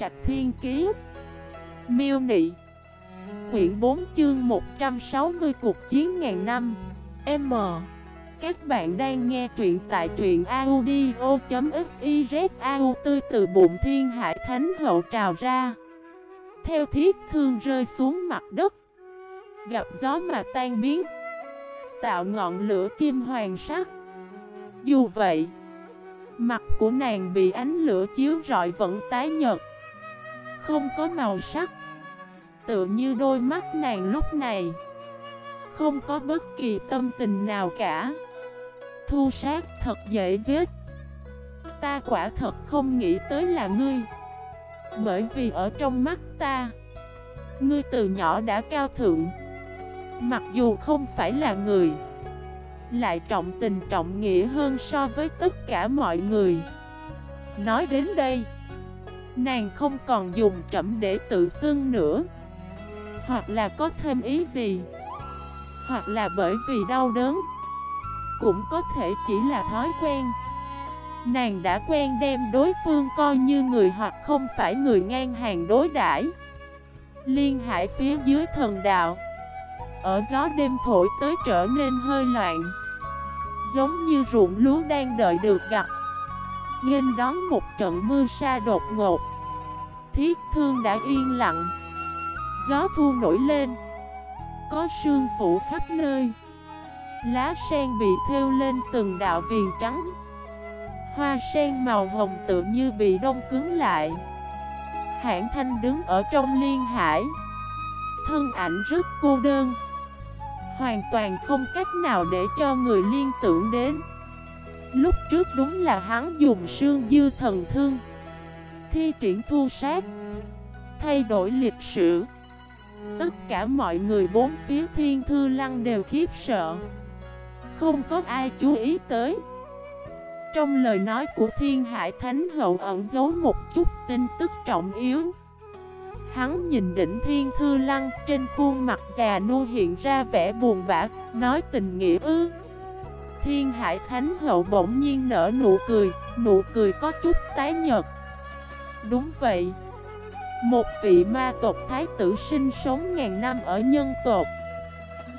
Trạch Thiên Kiế Miêu Nị, Quyển 4 chương 160 Cuộc chiến ngàn năm, M. Các bạn đang nghe truyện tại truyện audio.xyz Au tươi từ bụng thiên hải thánh hậu trào ra. Theo thiết thương rơi xuống mặt đất, Gặp gió mà tan biến, Tạo ngọn lửa kim hoàng sắc. Dù vậy, Mặt của nàng bị ánh lửa chiếu rọi vẫn tái nhợt. Không có màu sắc. Tựa như đôi mắt nàng lúc này, Không có bất kỳ tâm tình nào cả. Thu sát thật dễ giết Ta quả thật không nghĩ tới là ngươi. Bởi vì ở trong mắt ta, Ngươi từ nhỏ đã cao thượng. Mặc dù không phải là người, lại trọng tình trọng nghĩa hơn so với tất cả mọi người. Nói đến đây Nàng không còn dùng trẫm để tự xưng nữa. Hoặc là có thêm ý gì. Hoặc là bởi vì đau đớn. Cũng có thể chỉ là thói quen. Nàng đã quen đem đối phương coi như người hoặc không phải người ngang hàng đối đãi. Liên hải phía dưới thần đạo. Ở gió đêm thổi tới trở nên hơi loạn. Giống như ruộng lúa đang đợi được gặp. Nghênh đón một trận mưa sa đột ngột. Thiết thương đã yên lặng. Gió thu nổi lên. Có sương phủ khắp nơi. Lá sen bị thêu lên từng đạo viền trắng. Hoa sen màu hồng tự như bị đông cứng lại. Hãng thanh đứng ở trong liên hải. Thân ảnh rất cô đơn. Hoàn toàn không cách nào để cho người liên tưởng đến. Lúc trước đúng là hắn dùng sương dư thần thương. Thi triển thu sát. Thay đổi lịch sử. Tất cả mọi người bốn phía thiên thư lăng đều khiếp sợ. Không có ai chú ý tới. Trong lời nói của thiên hải thánh hậu ẩn giấu một chút tin tức trọng yếu. Hắn nhìn đỉnh thiên thư lăng trên khuôn mặt già nua hiện ra vẻ buồn bã, nói tình nghĩa ư. Thiên hải thánh hậu bỗng nhiên nở nụ cười, nụ cười có chút tái nhợt. Đúng vậy. Một vị ma tộc thái tử sinh sống ngàn năm ở nhân tộc.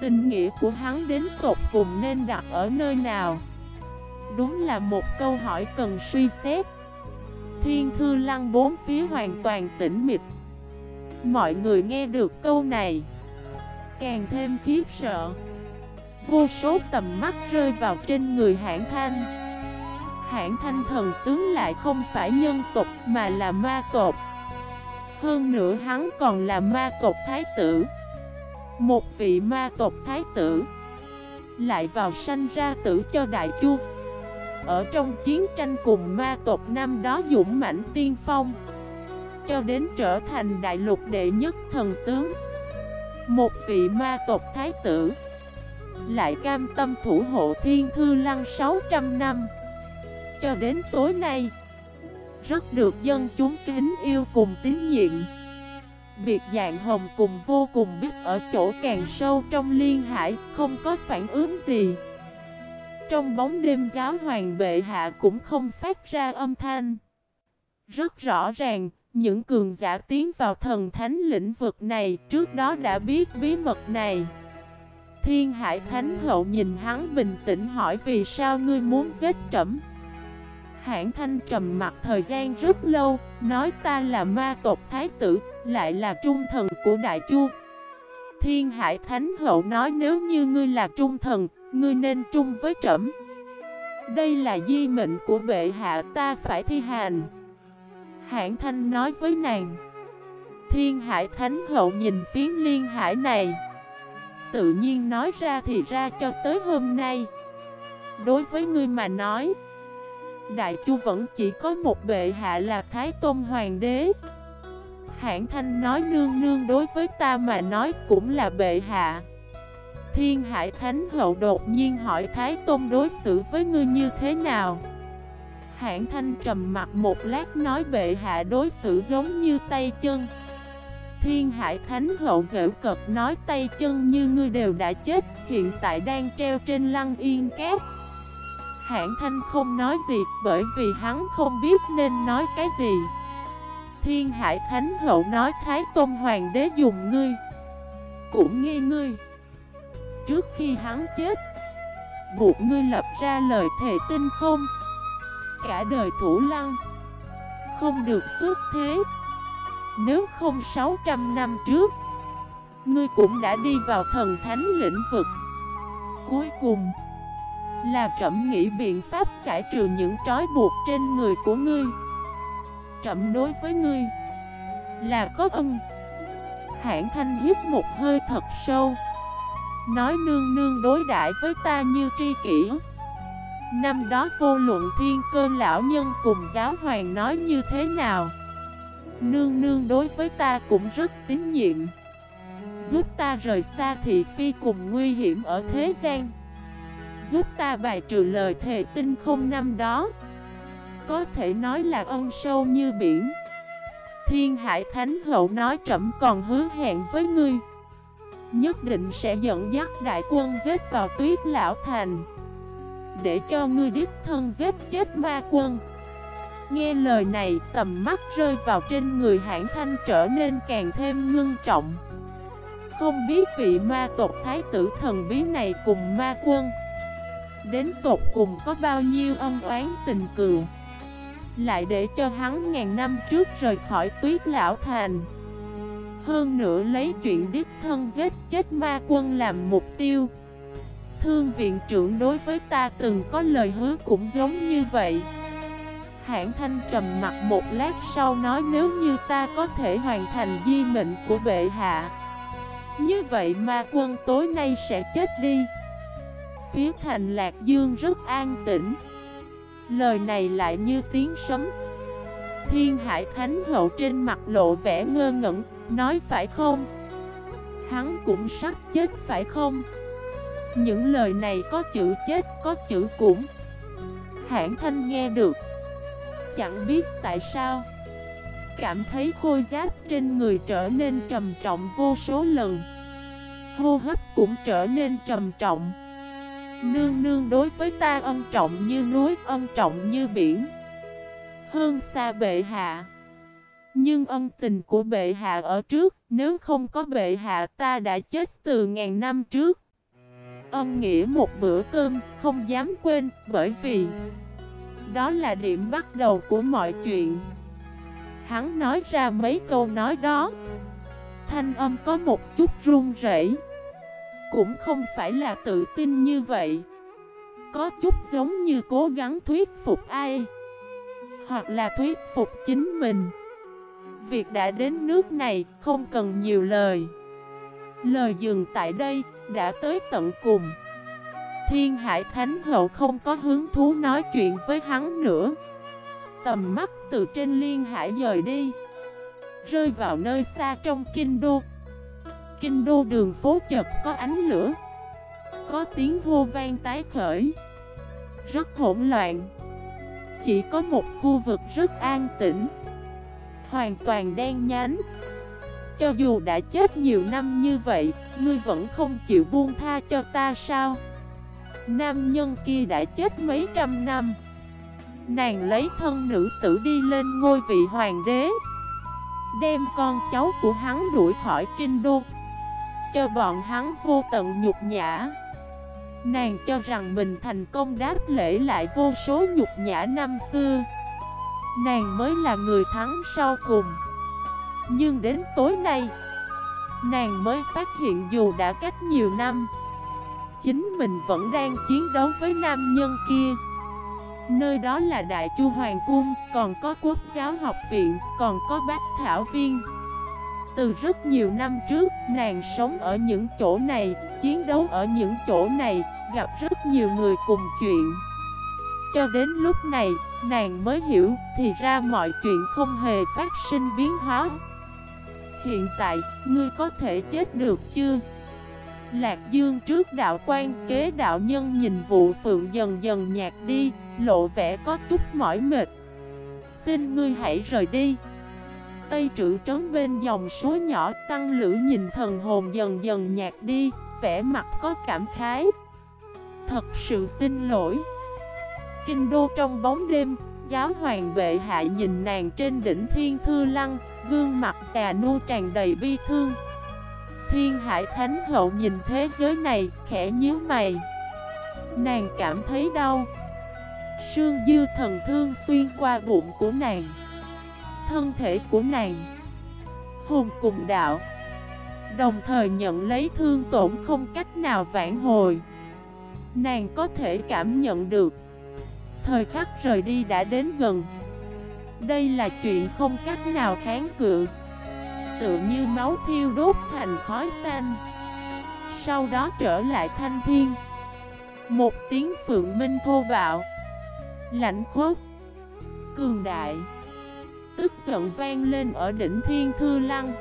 Tình nghĩa của hắn đến tộc cùng nên đặt ở nơi nào? Đúng là một câu hỏi cần suy xét. Thiên thư lăng bốn phía hoàn toàn tĩnh mịch Mọi người nghe được câu này Càng thêm khiếp sợ Vô số tầm mắt rơi vào trên người hãng thanh. Hãng thanh thần tướng lại không phải nhân tộc mà là ma tộc. Hơn nữa hắn còn là ma tộc thái tử. Một vị ma tộc thái tử Lại vào sanh ra tử cho đại chu. Ở trong chiến tranh cùng ma tộc năm đó dũng mãnh tiên phong, cho đến trở thành đại lục đệ nhất thần tướng, Một vị ma tộc thái tử. Lại cam tâm thủ hộ thiên thư lăng 600 năm. Cho đến tối nay, Rất được dân chúng kính yêu cùng tín nhiệm. Biệt dạng hồng cùng vô cùng biết ở chỗ càng sâu trong liên hải, Không có phản ứng gì. Trong bóng đêm giáo hoàng bệ hạ cũng không phát ra âm thanh. Rất rõ ràng, những cường giả tiến vào thần thánh lĩnh vực này trước đó đã biết bí mật này. Thiên Hải Thánh Hậu nhìn hắn bình tĩnh hỏi vì sao ngươi muốn giết trẫm. Hãng thanh trầm mặt thời gian rất lâu, nói ta là ma tộc thái tử, lại là trung thần của đại chu. Thiên Hải Thánh Hậu nói nếu như ngươi là trung thần, ngươi nên trung với trẫm. Đây là di mệnh của bệ hạ ta phải thi hành. Hãng Thanh nói với nàng Thiên Hải Thánh Hậu nhìn phiến liên hải này Tự nhiên nói ra thì ra cho tới hôm nay. Đối với ngươi mà nói, Đại Chu vẫn chỉ có một bệ hạ là Thái Tôn Hoàng đế. Hãng Thanh nói nương nương đối với ta mà nói cũng là bệ hạ. Thiên Hải Thánh Hậu đột nhiên hỏi Thái Tôn đối xử với ngươi như thế nào? Hãng thanh trầm mặt một lát nói bệ hạ đối xử giống như tay chân. Thiên hải thánh hậu dễu cật nói tay chân như ngươi đều đã chết, Hiện tại đang treo trên lăng yên cát. Hãng thanh không nói gì, bởi vì hắn không biết nên nói cái gì. Thiên Hải Thánh Hậu nói Thái Tôn Hoàng đế dùng ngươi, Cũng nghi ngươi. Trước khi hắn chết, Buộc ngươi lập ra lời thề tinh không? Cả đời thủ lăng, Không được xuất thế. Nếu không 600 năm trước, Ngươi cũng đã đi vào thần thánh lĩnh vực. Cuối cùng, Là trẫm nghĩ biện pháp giải trừ những trói buộc trên người của ngươi. Trẫm đối với ngươi Là có ân. Hãng thanh hít một hơi thật sâu, Nói nương nương đối đãi với ta như tri kỷ. Năm đó vô luận thiên cơ lão nhân cùng giáo hoàng nói như thế nào Nương nương đối với ta cũng rất tín nhiệm. Giúp ta rời xa thị phi cùng nguy hiểm ở thế gian. Giúp ta bài trừ lời thề tinh không năm đó. Có thể nói là ân sâu như biển. Thiên Hải Thánh Hậu nói trẫm còn hứa hẹn với ngươi. Nhất định sẽ dẫn dắt đại quân giết vào tuyết lão thành. Để cho ngươi đích thân giết chết ma quân. Nghe lời này, tầm mắt rơi vào trên người hãng thanh trở nên càng thêm ngưng trọng. Không biết vị ma tộc thái tử thần bí này cùng ma quân, Đến tột cùng có bao nhiêu ân oán tình cừu Lại để cho hắn ngàn năm trước rời khỏi tuyết lão thành. Hơn nữa lấy chuyện đích thân giết chết ma quân làm mục tiêu. Thương viện trưởng đối với ta từng có lời hứa cũng giống như vậy. Hãng thanh trầm mặt một lát sau nói nếu như ta có thể hoàn thành di mệnh của bệ hạ. Như vậy ma quân tối nay sẽ chết đi. Phía thành Lạc Dương rất an tĩnh. Lời này lại như tiếng sấm. Thiên Hải Thánh Hậu trên mặt lộ vẻ ngơ ngẩn Nói phải không? Hắn cũng sắp chết phải không? Những lời này có chữ chết, có chữ cũng. Hãng thanh nghe được. Chẳng biết tại sao. Cảm thấy khôi giáp trên người trở nên trầm trọng vô số lần. Hô hấp cũng trở nên trầm trọng. Nương nương đối với ta ân trọng như núi, ân trọng như biển. Hơn xa bệ hạ. Nhưng ân tình của bệ hạ ở trước, nếu không có bệ hạ ta đã chết từ ngàn năm trước. Ân nghĩa một bữa cơm, không dám quên, bởi vì đó là điểm bắt đầu của mọi chuyện. Hắn nói ra mấy câu nói đó. Thanh âm có một chút run rẩy, cũng không phải là tự tin như vậy. Có chút giống như cố gắng thuyết phục ai, hoặc là thuyết phục chính mình. Việc đã đến nước này, không cần nhiều lời Lời dừng tại đây, đã tới tận cùng Thiên Hải Thánh Hậu không có hứng thú nói chuyện với hắn nữa. Tầm mắt từ trên liên hải dời đi Rơi vào nơi xa trong kinh đô. Kinh đô đường phố chật có ánh lửa Có tiếng hô vang tái khởi Rất hỗn loạn. Chỉ có một khu vực rất an tĩnh hoàn toàn đen nhánh. Cho dù đã chết nhiều năm như vậy, ngươi vẫn không chịu buông tha cho ta sao? Nam nhân kia đã chết mấy trăm năm. Nàng lấy thân nữ tử đi lên ngôi vị hoàng đế. Đem con cháu của hắn đuổi khỏi kinh đô. Cho bọn hắn vô tận nhục nhã. Nàng cho rằng mình thành công đáp lễ lại vô số nhục nhã năm xưa. Nàng mới là người thắng sau cùng. Nhưng đến tối nay, Nàng mới phát hiện dù đã cách nhiều năm Chính mình vẫn đang chiến đấu với nam nhân kia Nơi đó là Đại Chu Hoàng Cung Còn có Quốc giáo học viện Còn có Bách Thảo Viên Từ rất nhiều năm trước Nàng sống ở những chỗ này Chiến đấu ở những chỗ này Gặp rất nhiều người cùng chuyện cho đến lúc này, nàng mới hiểu thì ra mọi chuyện không hề phát sinh biến hóa. Hiện tại, ngươi có thể chết được chưa? Lạc Dương trước đạo quan kế đạo nhân nhìn vụ phượng dần dần nhạt đi, lộ vẻ có chút mỏi mệt. Xin ngươi hãy rời đi. Tây trữ trấn bên dòng suối nhỏ tăng lữ nhìn thần hồn dần dần nhạt đi, vẻ mặt có cảm khái. Thật sự xin lỗi. Kinh đô trong bóng đêm, Giáo hoàng bệ hạ nhìn nàng trên đỉnh thiên thư lăng Gương mặt già nua tràn đầy bi thương Thiên hải thánh hậu nhìn thế giới này, khẽ nhíu mày. Nàng cảm thấy đau. Sương dư thần thương xuyên qua bụng của nàng, Thân thể của nàng, Hồn cùng đạo, Đồng thời nhận lấy thương tổn không cách nào vãn hồi. Nàng có thể cảm nhận được, Thời khắc rời đi đã đến gần. Đây là chuyện không cách nào kháng cự tựa như máu thiêu đốt thành khói xanh. Sau đó trở lại thanh thiên. Một tiếng phượng minh thô bạo. Lạnh khốc Cường đại. Tức giận vang lên ở đỉnh thiên thư lăng.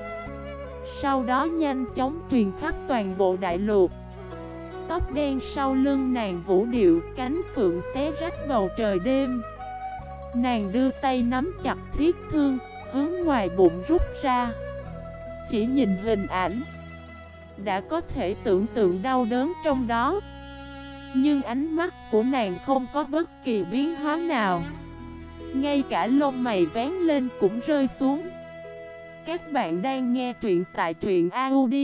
Sau đó nhanh chóng truyền khắp toàn bộ đại lục. Tóc đen sau lưng nàng vũ điệu, Cánh phượng xé rách bầu trời đêm. Nàng đưa tay nắm chặt thiết thương, Hướng ngoài bụng rút ra. Chỉ nhìn hình ảnh, Đã có thể tưởng tượng đau đớn trong đó. Nhưng ánh mắt của nàng không có bất kỳ biến hóa nào. Ngay cả lông mày vén lên cũng rơi xuống. Các bạn đang nghe truyện tại truyện audio.fif